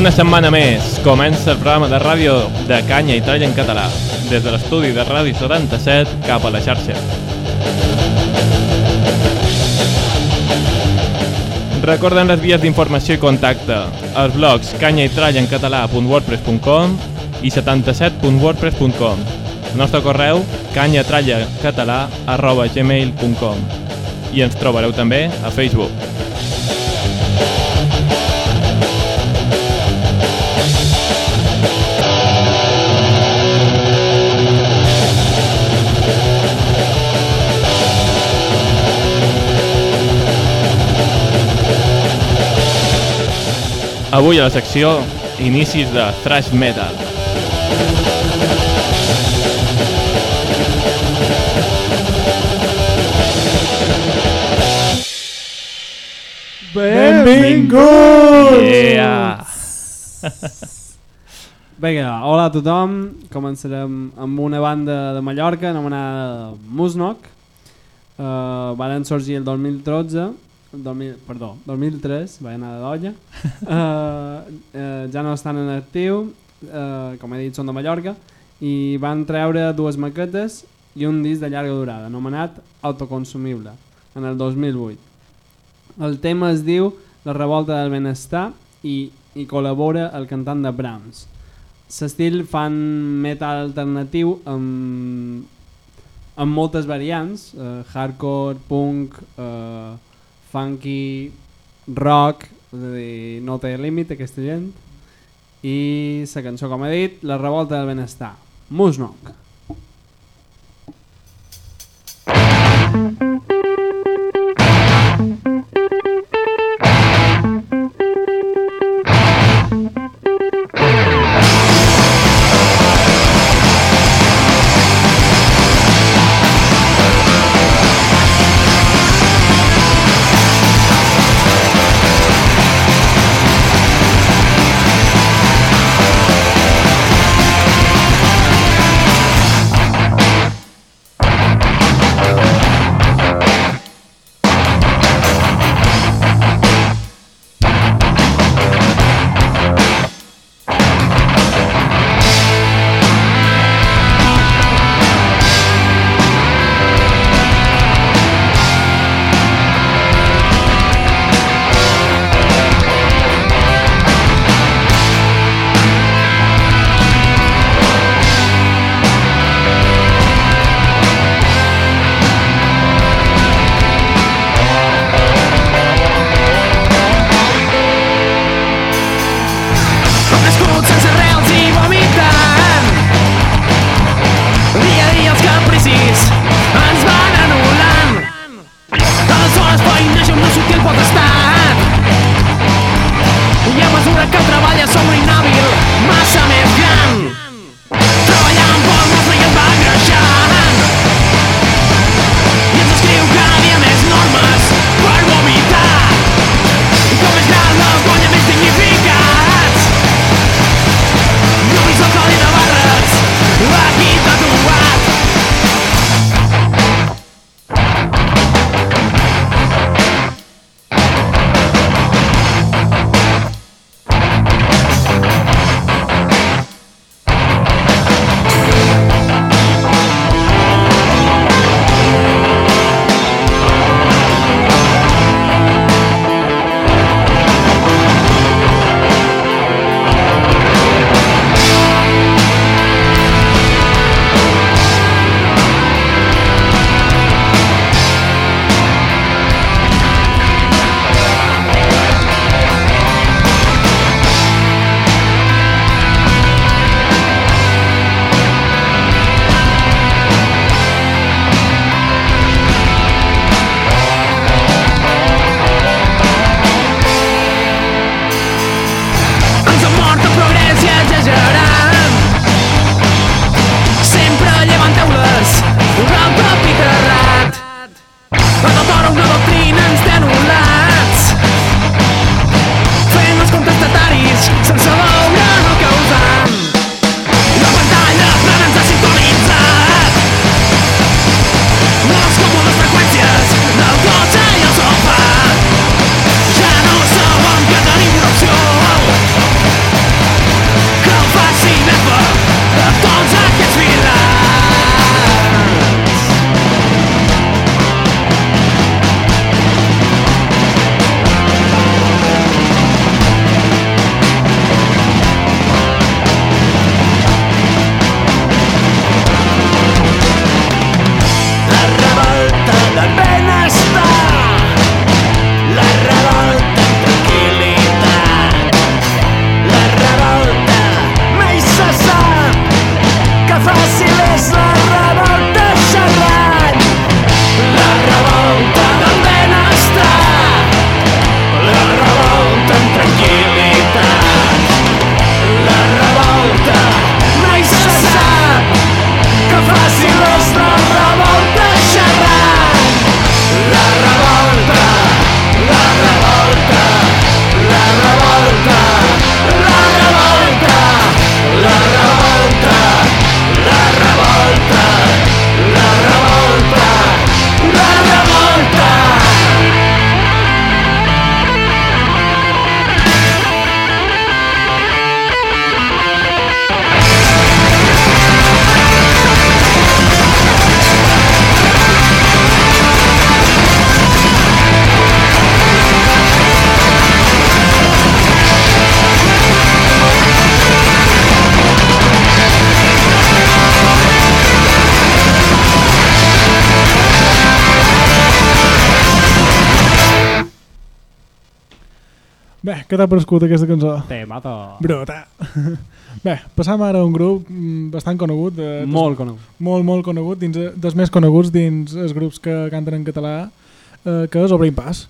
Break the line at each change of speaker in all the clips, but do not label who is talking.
Una setmana més comença el programa de ràdio de Canya i Tralla en català, des de l'estudi de Ràdio 77 cap a la xarxa. Recorden les vies d'informació i contacte, els blogs canya i tralla en català.wordpress.com i 77.wordpress.com. El nostre correu canyatrallacatalà arroba gmail.com i ens trobareu també a Facebook. Avui a la secció Inicis de Thrash Metal.
Benvinguts!
Yeah!
Vinga, hola a tothom. Començarem amb una banda de Mallorca anomenada Musnock. Uh, van sorgir el 2013, 2000, perdó, 2003, va anar de d'olla. Uh, uh, ja no estan en actiu, uh, com he dit, són de Mallorca, i van treure dues maquetes i un disc de llarga durada, anomenat Autoconsumible, en el 2008. El tema es diu La revolta del benestar i, i col·labora el cantant de Brahms. L'estil fan metal alternatiu amb, amb moltes variants, eh, hardcore, punk, eh, funky, rock, és a dir, no té límit aquesta gent. I la cançó, com he dit, La revolta del benestar. Musnock.
T'ha parescut aquesta cançó?
Temato.
Bruta. Bé, passam ara a un grup mm, bastant conegut. Eh,
Molt conegut.
Molt, molt conegut, dins, eh, dels més coneguts dins els grups que canten en català, eh, que és Obrim Pas.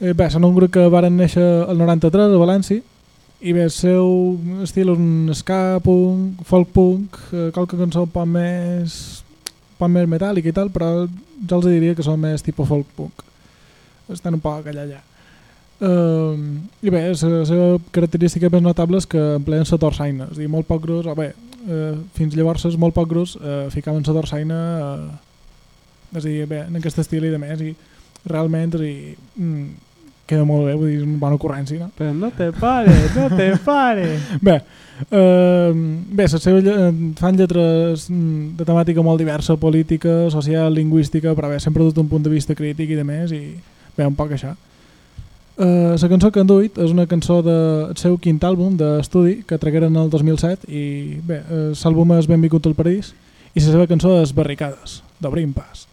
Eh, bé, són un grup que varen néixer el 93 a València i bé, el seu estil és un ska punk, folk punk, eh, qualque cançó un poc més, un poc més metàl·lic i tal, però jo els diria que són més tipus folk punk. Estan un poc allà allà. Uh, I bé, la seva característica més notable és que empleen la torsaina, és a dir, molt poc gros, o bé, uh, fins llavors és molt poc gros, uh, ficaven la torsaina, uh, és a dir, bé, en aquest estil i de més, i realment, és a dir, mm, queda molt bé, vull dir, és una bona ocurrència, no?
Però no te pare, no te pare.
Bé, uh, bé seva, lle- eh, fan lletres mm, de temàtica molt diversa, política, social, lingüística, però bé, sempre tot un punt de vista crític i de més, i bé, un poc això. Uh, la cançó que han duit és una cançó del seu quint àlbum d'estudi que tragueren el 2007 i bé, uh, l'àlbum és Benvingut al Paradís i la seva cançó és Barricades, d'Obrim Pas.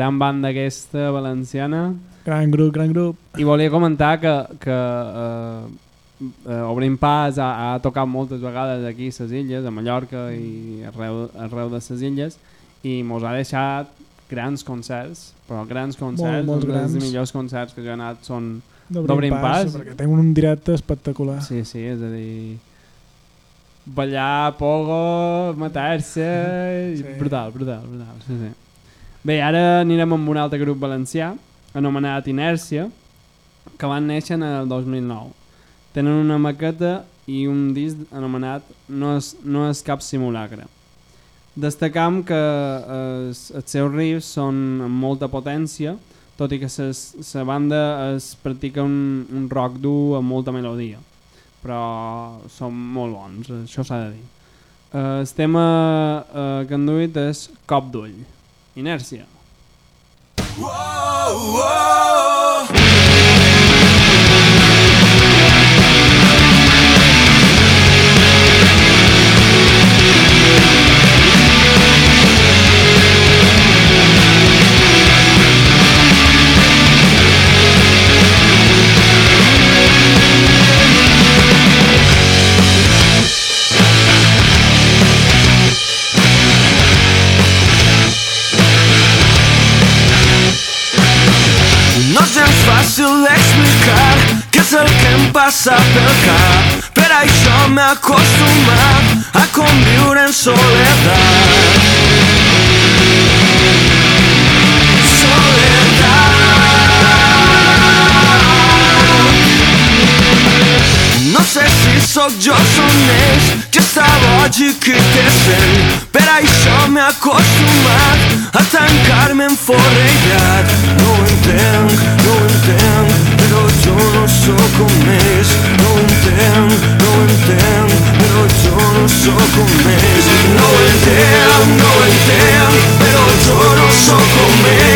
Gran banda aquesta valenciana.
Gran grup, gran grup.
I volia comentar que, que eh, eh, Obrim Pas ha, ha tocat moltes vegades aquí a les illes, a Mallorca i arreu, arreu de les illes, i mos ha deixat grans concerts, però grans concerts,
molts
un dels
grans.
millors concerts que jo he anat són...
D'Obrim Pas,
Pas.
perquè tenen un directe espectacular.
Sí, sí, és a dir... Ballar, pogo, matar-se...
Sí.
Brutal, brutal, brutal, sí, sí. Bé, ara anirem amb un altre grup valencià, anomenat Inèrcia, que van néixer en el 2009. Tenen una maqueta i un disc anomenat No és, no és cap simulacre. Destacam que eh, els seus riffs són amb molta potència, tot i que la banda es practica un, un rock dur amb molta melodia, però són molt bons, això s'ha de dir. Eh, el tema eh, que han duit és Cop d'ull, Inèrcia.
Tornarem
pel cap. Per això m'he acostumat a conviure en soledat. Soledat. No sé si sóc jo o són ells que està boig i que té seny. Per això m'he acostumat a tancar-me en forrellat. No ho entenc, no ho entenc, però jo no sóc com ells. No ho entenc, no ho entenc, però jo no sóc com ells. No ho entenc, no ho entenc, però jo no sóc com ells.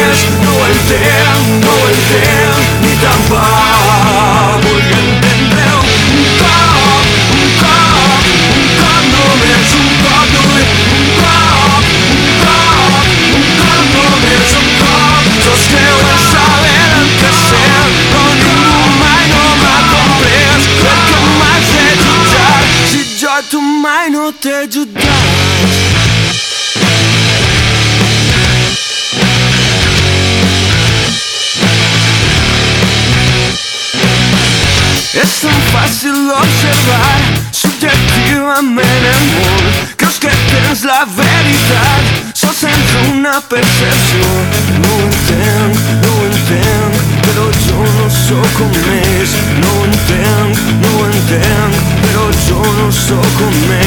Sense una percepció No ho entenc, no entenc Però jo no sóc com ells No entenc, no entenc Però jo no sóc com ells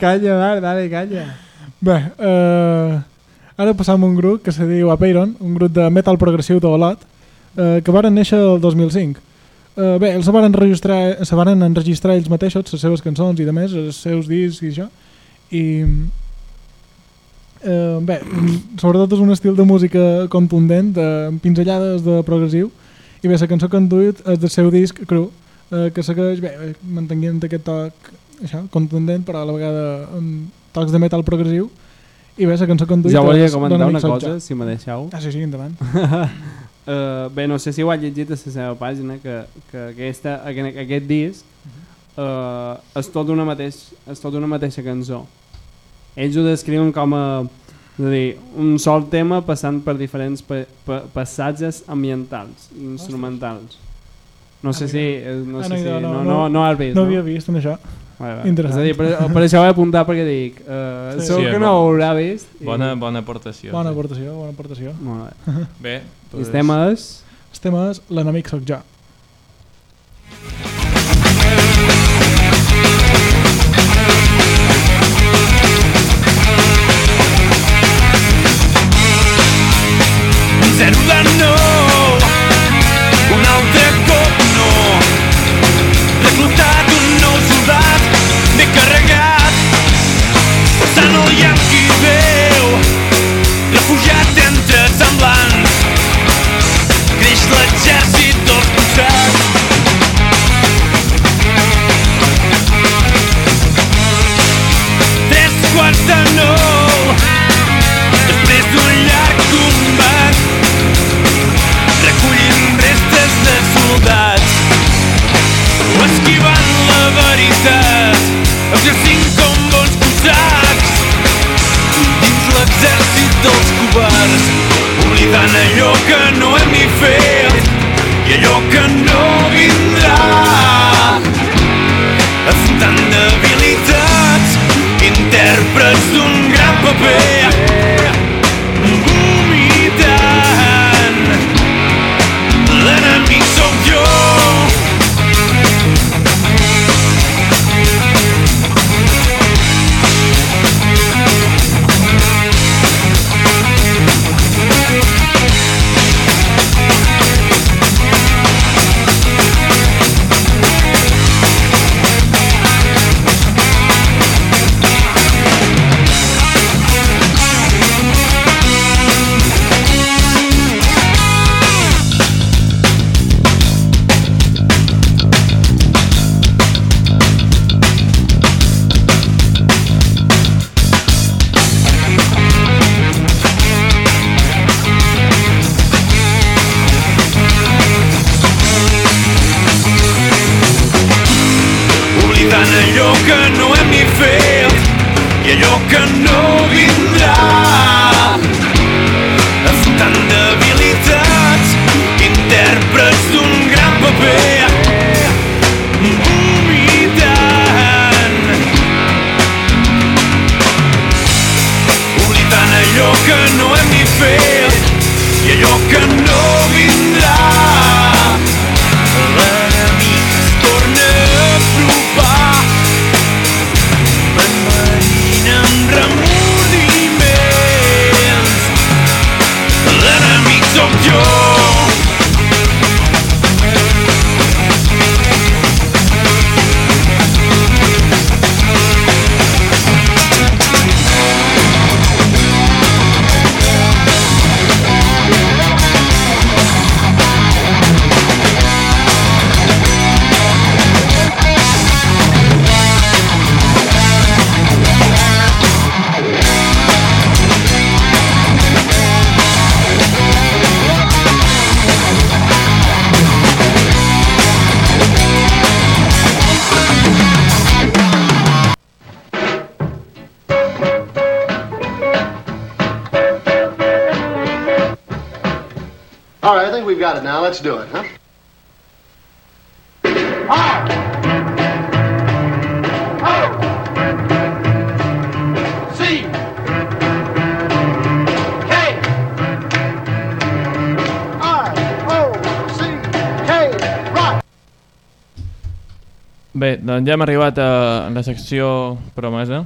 Calla, Marc, dale calla.
Bé, eh, ara passam un grup que se diu Apeiron, un grup de metal progressiu de Olot, eh, que varen néixer el 2005. Eh, bé, ells se varen, enregistrar, se varen enregistrar ells mateixos, les seves cançons i de més, els seus discs i això, i eh, bé, sobretot és un estil de música contundent, de, pinzellades de progressiu, i bé, la cançó que han duit és del seu disc Cru, eh, que segueix, bé, mantenint aquest toc això, contundent, però a la vegada amb tocs de metal progressiu, i bé, la cançó duit
Ja volia comentar una cosa,
Jo.
si me deixeu.
Ah, sí, sí, endavant.
Uh, bé, no sé si ho ha llegit a la seva pàgina, que, que aquesta, aquest, aquest disc uh, és, tot una mateix, és tot una mateixa cançó. Ells ho descriuen com a és a dir, un sol tema passant per diferents pa, pa, passatges ambientals, instrumentals. No sé
Ah,
si... eh, No,
Ah,
sé
no,
si
no,
no,
no,
no, no,
no.
has vist,
No
no?
havia vist en això.
Vale, vale.
Interessant.
És a dir, per, per això ho he apuntat perquè dic, uh,
Sí.
segur
Sí,
que no ho haurà vist. i-
Bona, bona aportació.
Bona
sí.
aportació, bona aportació.
Molt bé.
Bé,
tema és...
El tema és L'enemic sóc jo.
Zero
oblidant allò que no hem ni fet i allò que no vindrà. Estan debilitats, intèrprets d'un gran paper, i allò que no
got it now. Let's do it, huh?
C K
Bé, doncs ja hem arribat a la secció promesa.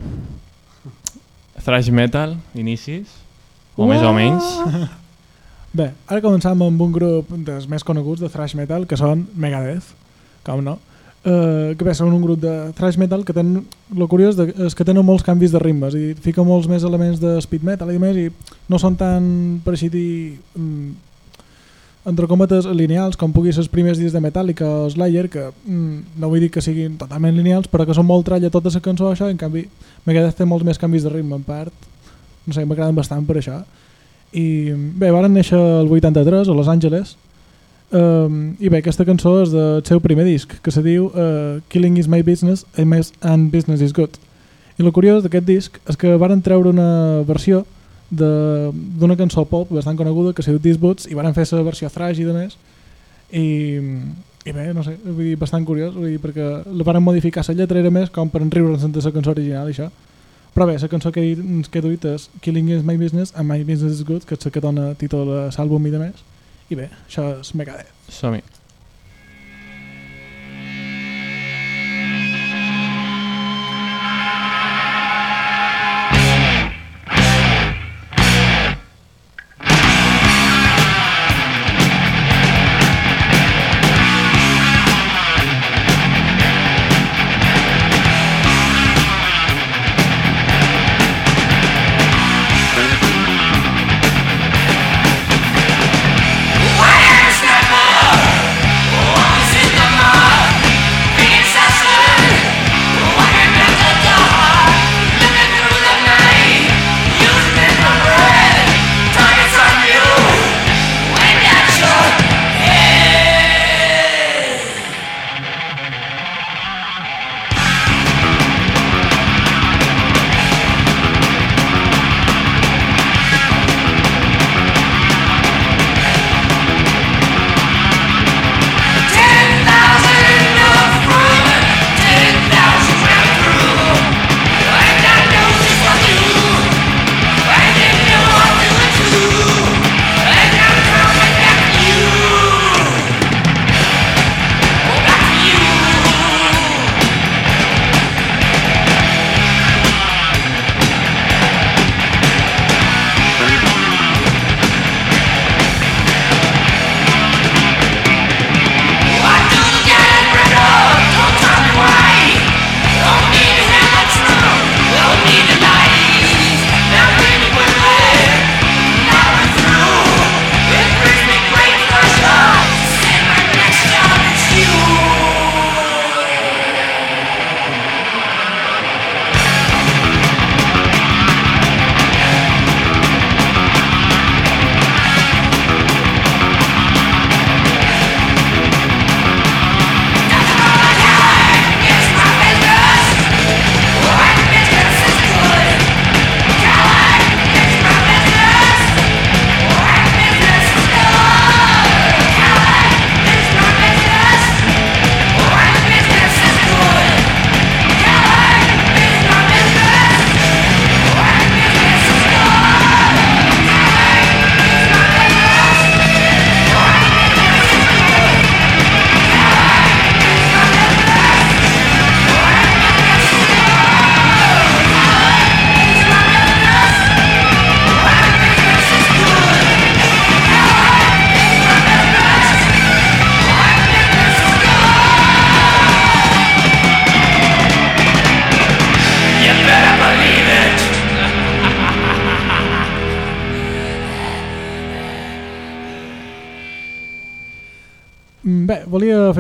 Thrash metal, inicis, o més o menys.
Bé, ara començam amb un grup dels més coneguts de thrash metal, que són Megadeth, com no? Uh, que bé, són un grup de thrash metal que tenen, el curiós de, és que tenen molts canvis de ritmes i fica molts més elements de speed metal i més i no són tan, per així dir, mm, entre cometes lineals com pugui ser els primers dies de Metallica o Slayer que mm, no vull dir que siguin totalment lineals però que són molt tralla tota la cançó això. En canvi Megadeth té molts més canvis de ritme en part. No sé, m'agraden bastant per això i bé, varen néixer el 83 a Los Angeles. Um, i bé, aquesta cançó és del seu primer disc que se diu uh, Killing is my business my- and business is good. I el curiós d'aquest disc és que varen treure una versió d'una cançó pop bastant coneguda que se diu These Boots i varen fer la versió thrash i de més. I, i bé, no sé, vull dir, bastant curiós vull dir, perquè la varen modificar la lletra era més com per enriure's de la cançó original i això però bé, la cançó que, dit- que he duit és Killing is my business and my business is good que és la que dona títol a l'àlbum i de més i bé, això és Megadeth
Som-hi.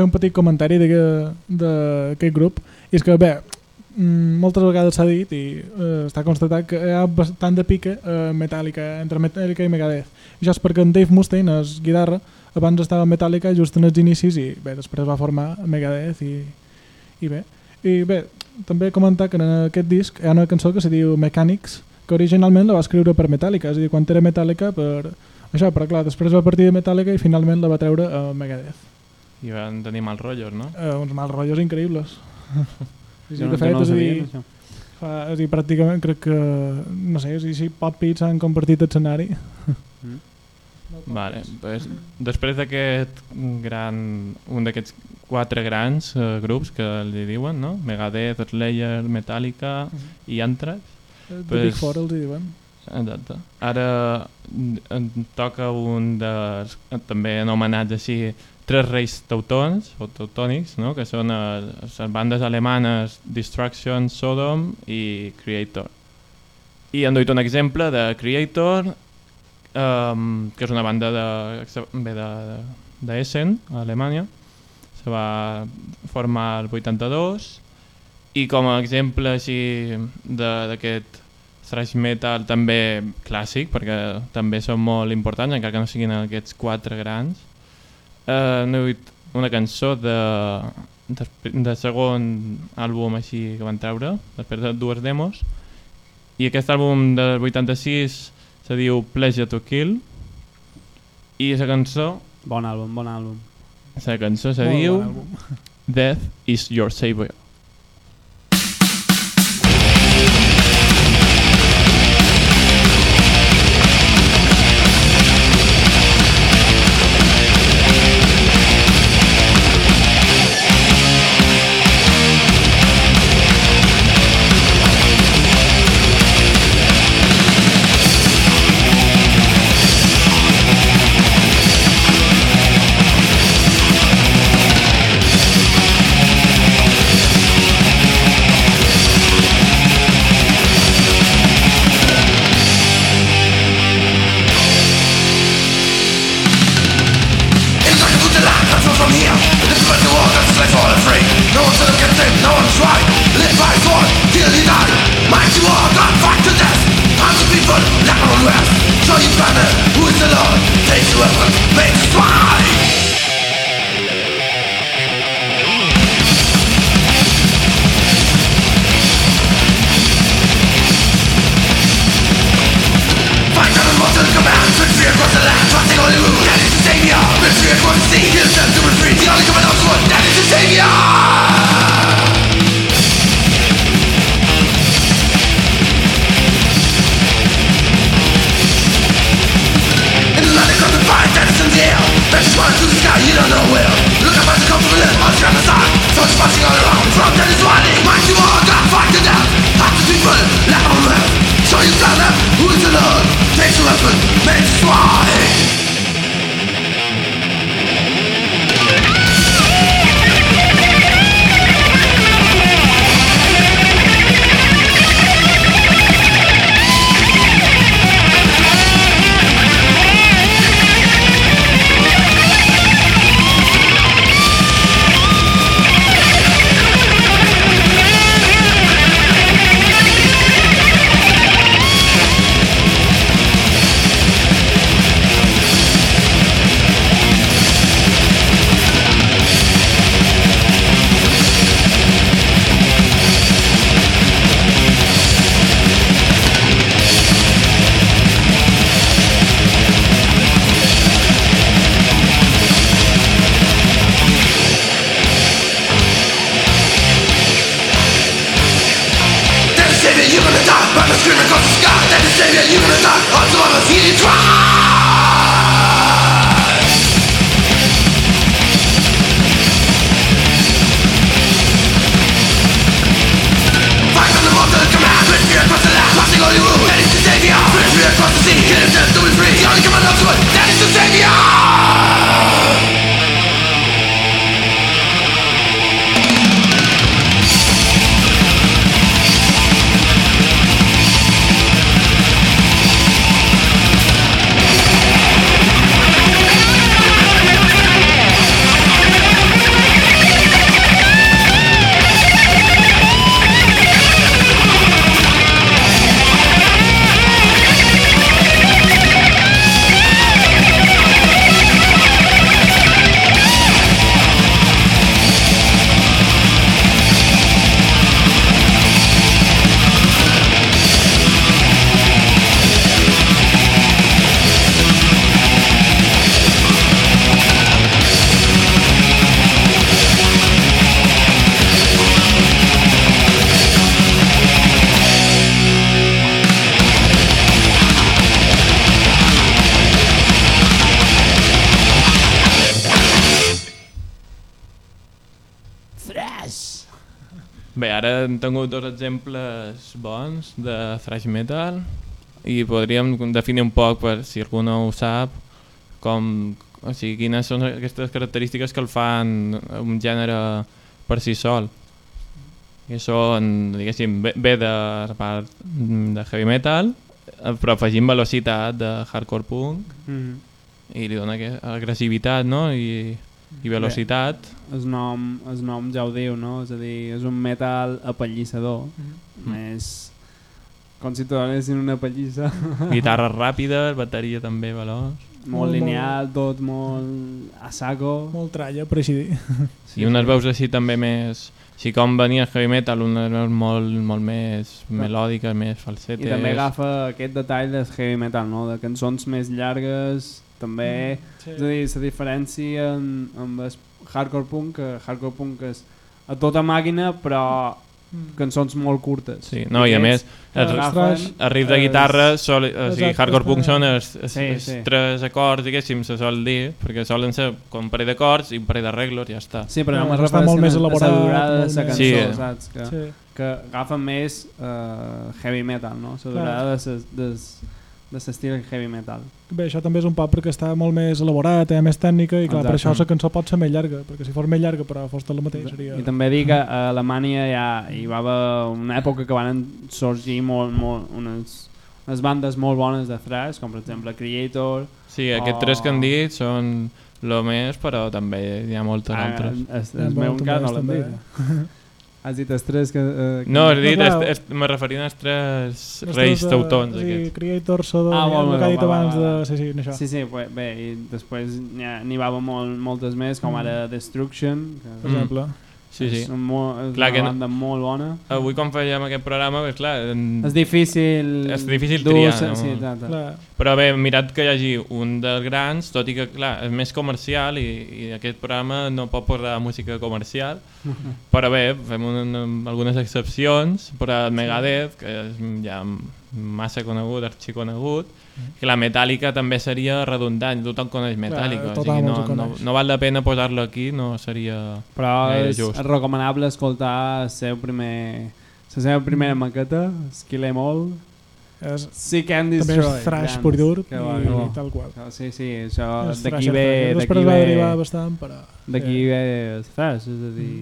Fer un petit comentari d'aquest grup, i és que, bé, mm, moltes vegades s'ha dit i eh, està constatat que hi ha bastant de pique eh, metàl·lica, entre Metallica i Megadeth. Això és perquè en Dave Mustaine és guitarra, abans estava Metallica just en els inicis i bé, després va formar Megadeth i, i bé. I bé, també comentar que en aquest disc hi ha una cançó que se diu Mechanics, que originalment la va escriure per Metallica, és a dir, quan era Metallica per... Això, però clar, després va partir de Metallica i finalment la va treure a Megadeth.
I van tenir mals rotllos, no?
Eh, uns mals rotllos increïbles. Sí, sí,
Jo
de
no-
fet,
no
és a dir,
això.
fa, és a dir, pràcticament crec que, no sé, si, si Pop Pits han compartit escenari.
Vale, pues, després d'aquest gran, un d'aquests quatre grans eh, grups que li diuen, no? Megadeth, Slayer, Metallica i Anthrax.
The
Pues-
Big Four els hi diuen.
Exacte. Ara mm, em toca un dels, eh, també anomenats així, tres reis teutons, o teutònics, no? que són eh, les bandes alemanes Destruction, Sodom i Creator. I han duit un exemple de Creator, um, que és una banda de, bé, de, de Essen, a Alemanya. Se va formar el 82 i com a exemple de- d'aquest thrash metal també clàssic, perquè també són molt importants, encara que no siguin aquests quatre grans. Eh, no he dit una cançó de, de, de segon àlbum així que van treure, després de dues demos, i aquest àlbum del 86 se diu Pleasure to Kill, i la cançó,
Bon àlbum, bon àlbum.
la cançó se
Molt
diu
bon.
Death is Your
Savior.
why? Tingut dos exemples bons de thrash metal i podríem definir un poc, per si algú no ho sap, com, o sigui, quines són aquestes característiques que el fan un gènere per si sol. I són, diguéssim, ve, de la part de heavy metal, eh, però afegint velocitat de hardcore punk
Mm.
i li dona que- agressivitat no? I, i velocitat.
El nom, el nom ja ho diu, no? És a dir, és un metal apallissador.
Mhm.
Més com si donessin una pallissa.
Guitarres ràpides, bateria també veloç.
molt
Molt,
lineal, tot molt a saco.
Molt tralla, per així dir.
I unes veus així també més... Així com venia el heavy metal, unes veus molt, molt més melòdiques, més falsetes.
I també agafa aquest detall del heavy metal, no? de cançons més llargues, també...
Sí.
És a dir, la diferència en, amb el hardcore punk, que hardcore punk és a tota màquina, però
Mm.
cançons molt curtes.
Sí, no, i a més, els,
agafen
el riff de guitarra, sol, o sigui,
Exacte,
hardcore punk són els, els,
Sí,
els
sí.
tres acords, diguéssim, se sol dir, perquè solen ser com un parell d'acords i un parell d'arreglos i ja està.
Sí, però
No,
no,
està molt més elaborat,
la durada de la cançó,
Sí.
saps? Que,
Sí.
que agafen més uh, heavy metal, no? La durada de ses- des- de l'estil heavy metal.
Bé, això també és un poc perquè està molt més elaborat, té més tècnica i clar, per això la cançó pot ser més llarga, perquè si fos més llarga però fos tot el mateix seria...
I també dic que a Alemanya ja hi va haver una època que van sorgir molt, molt, unes, unes bandes molt bones de thrash, com per exemple Creator,
Sí, aquests
Oh.
tres que han dit són lo més, però també hi ha moltes
ah,
altres.
es,
És
es meu encara no l'hem dit. Has dit els tres que... Eh, que...
No, he dit,
No, clar.
est, est, me referien als tres reis
eh,
teutons
sí,
aquests.
Creator, Sodom,
Ah, molt
el que ha dit
va, va,
abans
va.
de... Sí, sí, això.
Sí, sí, bé, bé, i després n'hi va haver molt, moltes més, com ara Destruction, que
Per exemple.
Sí, sí.
és, un mo, és
Clar
una
que no-
banda molt bona.
Avui quan fèiem aquest programa, pues, clar, en...
És difícil...
És difícil
dur-
triar, no?
Sí.
Clar,
Però bé, mirat que hi hagi un dels grans, tot i que clar, és més comercial i, i aquest programa no pot posar música comercial, però bé, fem un, algunes excepcions, però el Megadeth, que és ja massa conegut, arxiconegut, que la Metallica també seria redundant, tothom coneix Metallica, o sigui, no, no, no val la pena posar-lo aquí, no seria...
Però és,
just.
recomanable escoltar el seu primer, la seva primera maqueta, Skill Em All,
és,
sí que han
també és thrash pur i dur i,
bo.
tal qual.
Sí, sí, això
És
d'aquí ve,
Després va derivar
ve,
bastant, però...
d'aquí
sí.
ve el thrash, és a dir,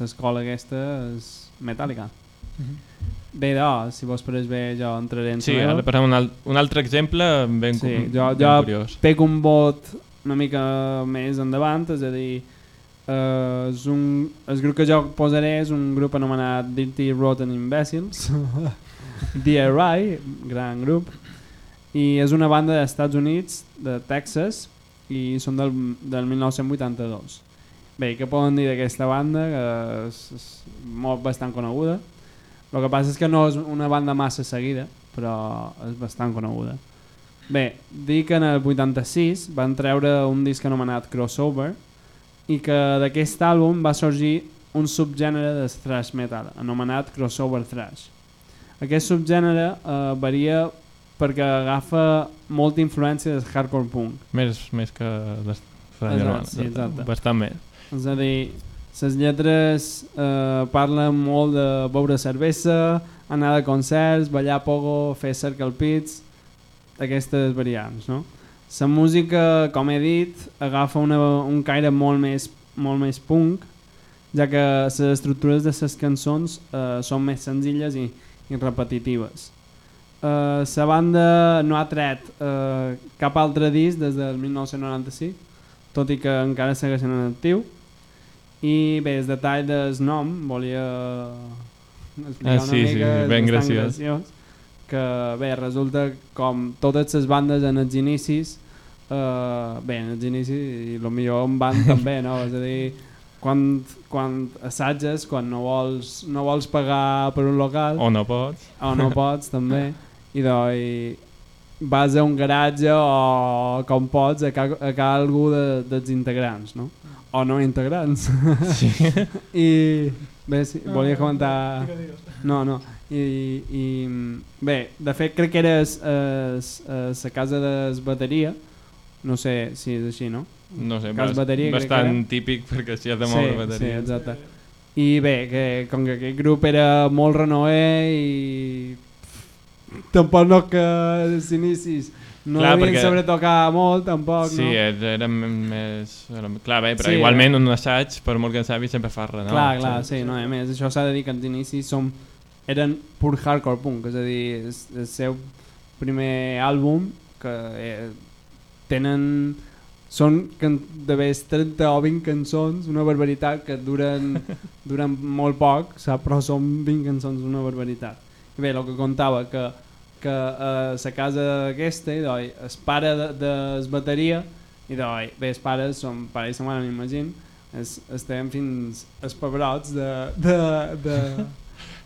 l'escola aquesta és metàl·lica.
Mhm.
Bé, doncs, si vols pareix bé, jo entraré en
Sí, ara passem un, al un altre exemple ben,
Sí, jo,
ben
jo
curiós.
pego un vot una mica més endavant, és a dir, eh, és un, el grup que jo posaré és un grup anomenat Dirty Rotten Imbeciles, DRI, gran grup, i és una banda dels Estats Units, de Texas, i són del, del 1982. Bé, què poden dir d'aquesta banda? Que és, és molt bastant coneguda. El que passa és que no és una banda massa seguida, però és bastant coneguda. Bé, dir que en el 86 van treure un disc anomenat Crossover i que d'aquest àlbum va sorgir un subgènere de thrash metal anomenat Crossover Thrash. Aquest subgènere eh, varia perquè agafa molta influència del hardcore punk.
Més, més que les
Exacte, sí, exacte.
bastant més.
És a dir, les lletres eh, parlen molt de beure cervesa, anar a concerts, ballar pogo, fer circle pits, aquestes variants, no? La música, com he dit, agafa una, un caire molt més, molt més punk, ja que les estructures de les cançons eh, són més senzilles i, i repetitives. La uh, banda no ha tret uh, cap altre disc des del 1995, tot i que encara segueixen en actiu. I bé, el detall del nom, volia explicar
Ah, sí,
una
sí,
mica, és
ben
bastant
graciós.
que bé, resulta com totes les bandes en els inicis eh, bé, en els inicis i el millor en van també, no? És a dir, quan, quan assages, quan no vols, no vols pagar per un local
O no pots.
o no pots també i doncs vas a un garatge o com pots a, ca, a ca algú de, dels integrants no? O no integrants
Sí.
i bé, sí,
Ah,
volia comentar no, no i, i bé, de fet crec que era la casa de bateria no sé si és així, no?
No sé,
Cas
bast
bateria,
bastant
era.
típic perquè si has de
sí,
moure
sí,
bateria.
exacte i bé, que com que aquest grup era molt renoer i tampoc no que els inicis no
Clar,
devien
perquè-
saber tocar molt tampoc
Sí,
no?
era, era més... Clar, bé, però
Sí,
igualment un assaig, per molt que en sabi, sempre fa no?
clar, clar, sí, no, a més això s'ha de dir que els inicis som, eren pur hardcore punk és a dir, el, el seu primer àlbum que eh, tenen són de vegades 30 o 20 cançons, una barbaritat que duren, duren molt poc, sap? però són 20 cançons, una barbaritat. I bé, el que contava, que, que a la casa aquesta, i doi, el pare de, de es bateria, i doi, bé, els pares són pare i sa mare, m'imagino, es, estem fins els pebrots de... de, de...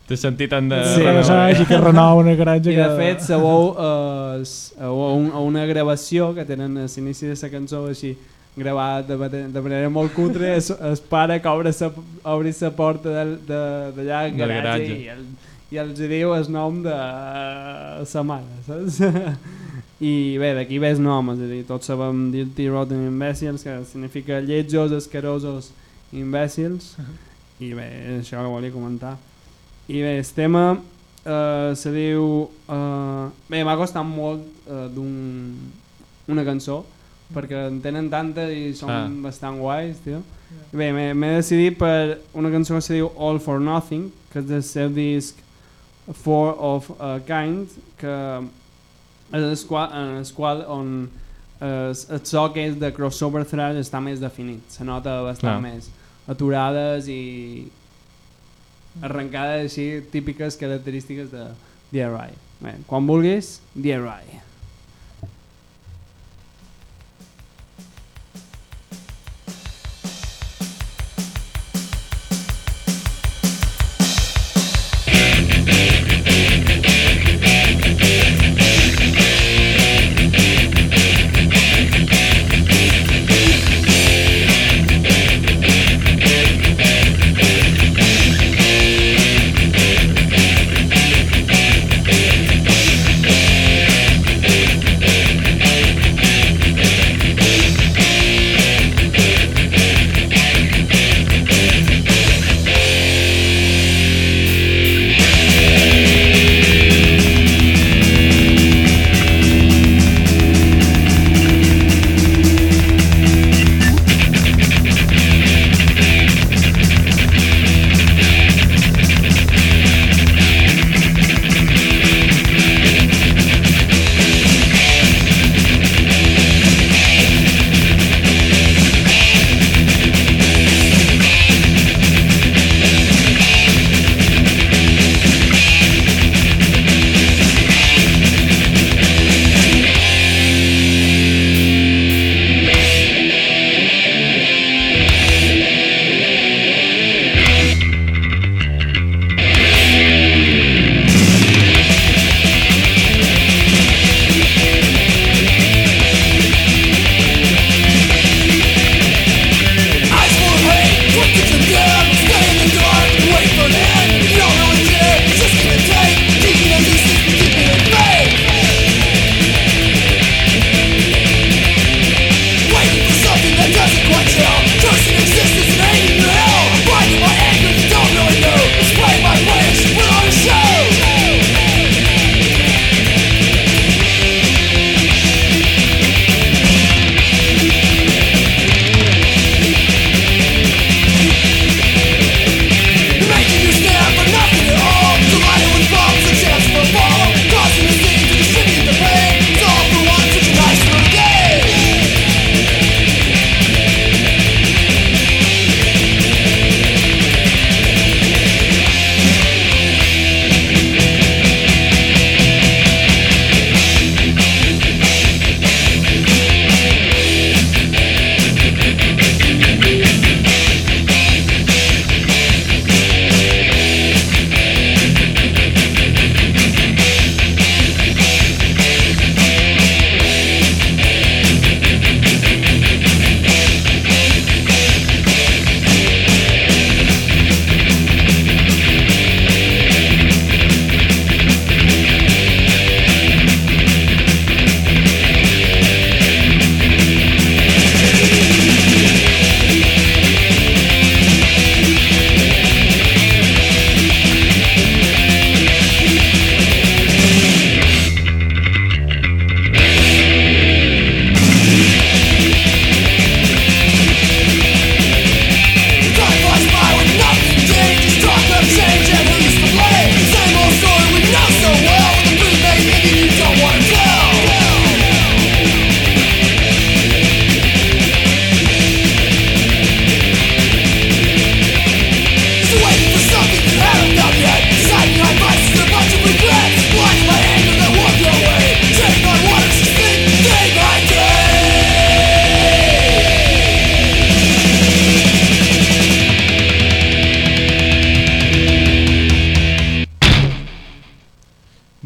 Té sentit tant de...
Sí,
Renaissance
no,
i que renova una garatge
I de
que...
fet, sabeu uh, a, un, a una gravació que tenen a l'inici de la cançó així gravat de, de manera molt cutre es, es pare que obre sa, obri la porta del- de, d'allà al
Del
garatge,
garatge.
i, el, i els diu el nom de sa mare saps? i bé, d'aquí ve el nom és a dir, tots sabem Dirty Rotten Imbècils que significa lletjos, escarosos imbècils i bé, això que volia comentar i bé, el tema eh, se diu... Eh, bé, m'ha costat molt eh, d'un una cançó, perquè en tenen tantes i són
Ah.
bastant guais, tio. Bé, m'he decidit per una cançó que se diu All for Nothing, que és del seu disc Four of a Kind, que és el qual, en el qual on eh, el so que és de crossover thrash està més definit, se nota bastant
Clar.
més aturades i arrencades així típiques característiques de DRI. Bé, quan vulguis, DRI.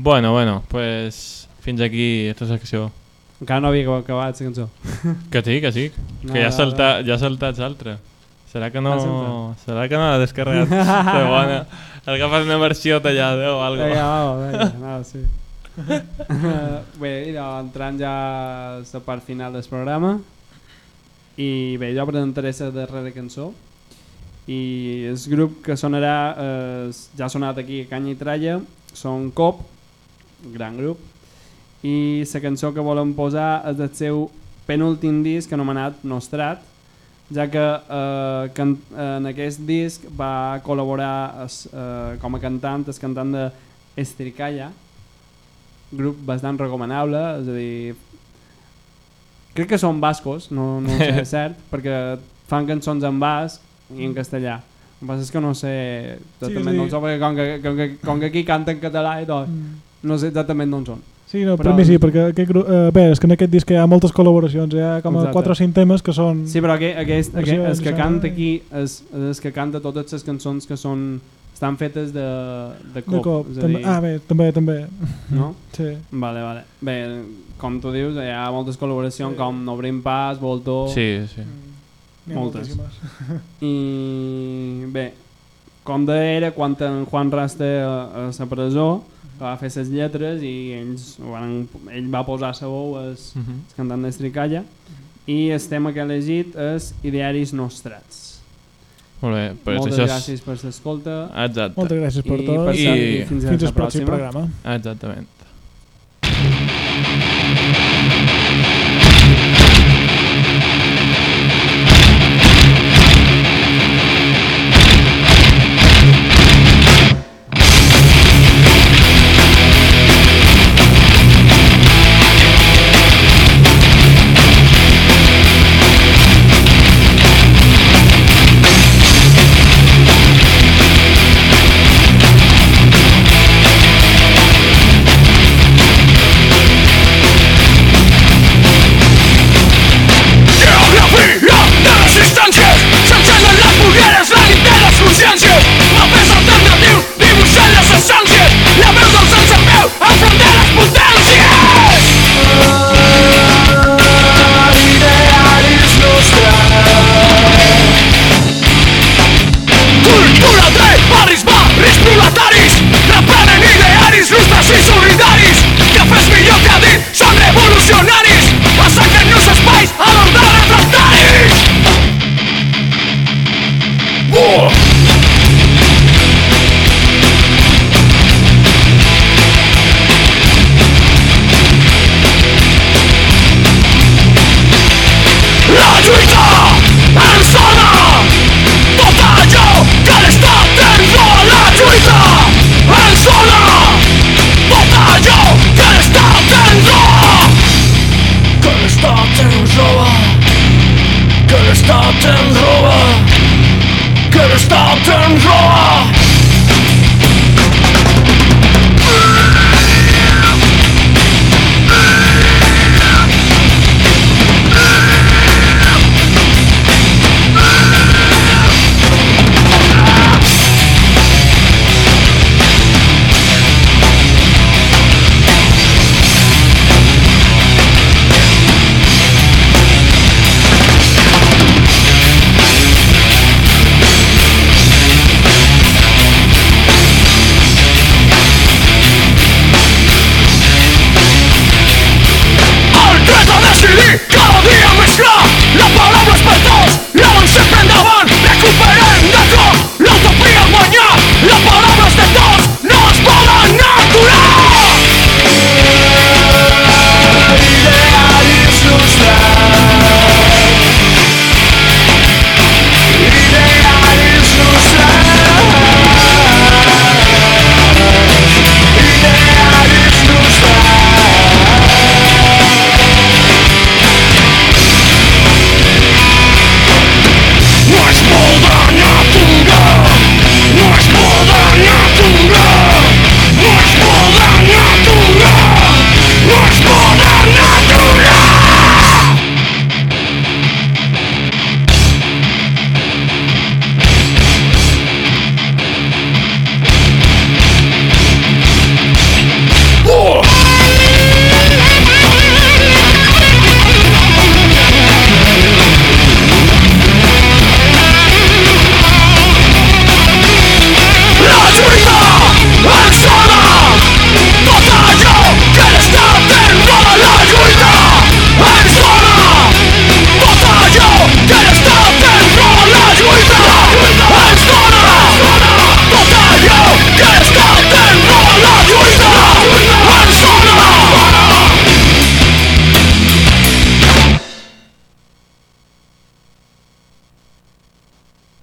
Bueno, bueno, pues fins aquí aquesta secció.
Encara no havia acabat la cançó.
Que sí, que sí.
No,
que ja ha
no,
saltat, ja ha saltat l'altre. Serà que no... Serà que no l'ha descarregat de bona. El que fas una versió tallada o algo.
Vinga, va, vinga, no, sí. bé, i doncs, entrant ja a la part final del programa i bé, jo presentaré la darrera cançó i el grup que sonarà eh, ja ha sonat aquí a Canya i Tralla són Cop, gran grup. I la cançó que volen posar és del seu penúltim disc anomenat Nostrat ja que eh, can, en aquest disc va col·laborar es, eh, com a cantant el cantant de Estricalla grup bastant recomanable és a dir crec que són bascos no, no sé cert perquè fan cançons en basc i en castellà. El que passa és que no sé exactament
sí.
d'on són perquè com que, com, que, com que aquí canten català i tot no sé exactament d'on són
Sí, no,
Però-
per mi sí, perquè aquest grup, eh, bé, és que en aquest disc hi ha moltes col·laboracions, hi ha com a
Exacte.
4 o 5 temes que són...
Sí, però aquest, aquest, aquest, el que canta aquí és, és el que canta totes les cançons que són estan fetes de, de cop,
de cop.
és a
També,
dir,
ah, bé, també, també.
no?
Sí.
Vale, vale. Bé, com tu dius, hi ha moltes col·laboracions
Sí.
com N'Obrim Pas, Voltor...
Sí, sí.
Ha
Moltes. I bé, com deia era quan en Juan Rasta a, a la presó que va fer les lletres i ells van, ell va posar a sa veu el,
Uh -huh.
el cantant d'Estricalla i el tema que he elegit és Idearis Nostrats.
Molt bé, pues
Moltes
això és...
gràcies per l'escolta.
Exacte.
Moltes gràcies per
I
tot.
per
I-
cert, i fins,
Fins al
la
pròxim programa.
Exactament.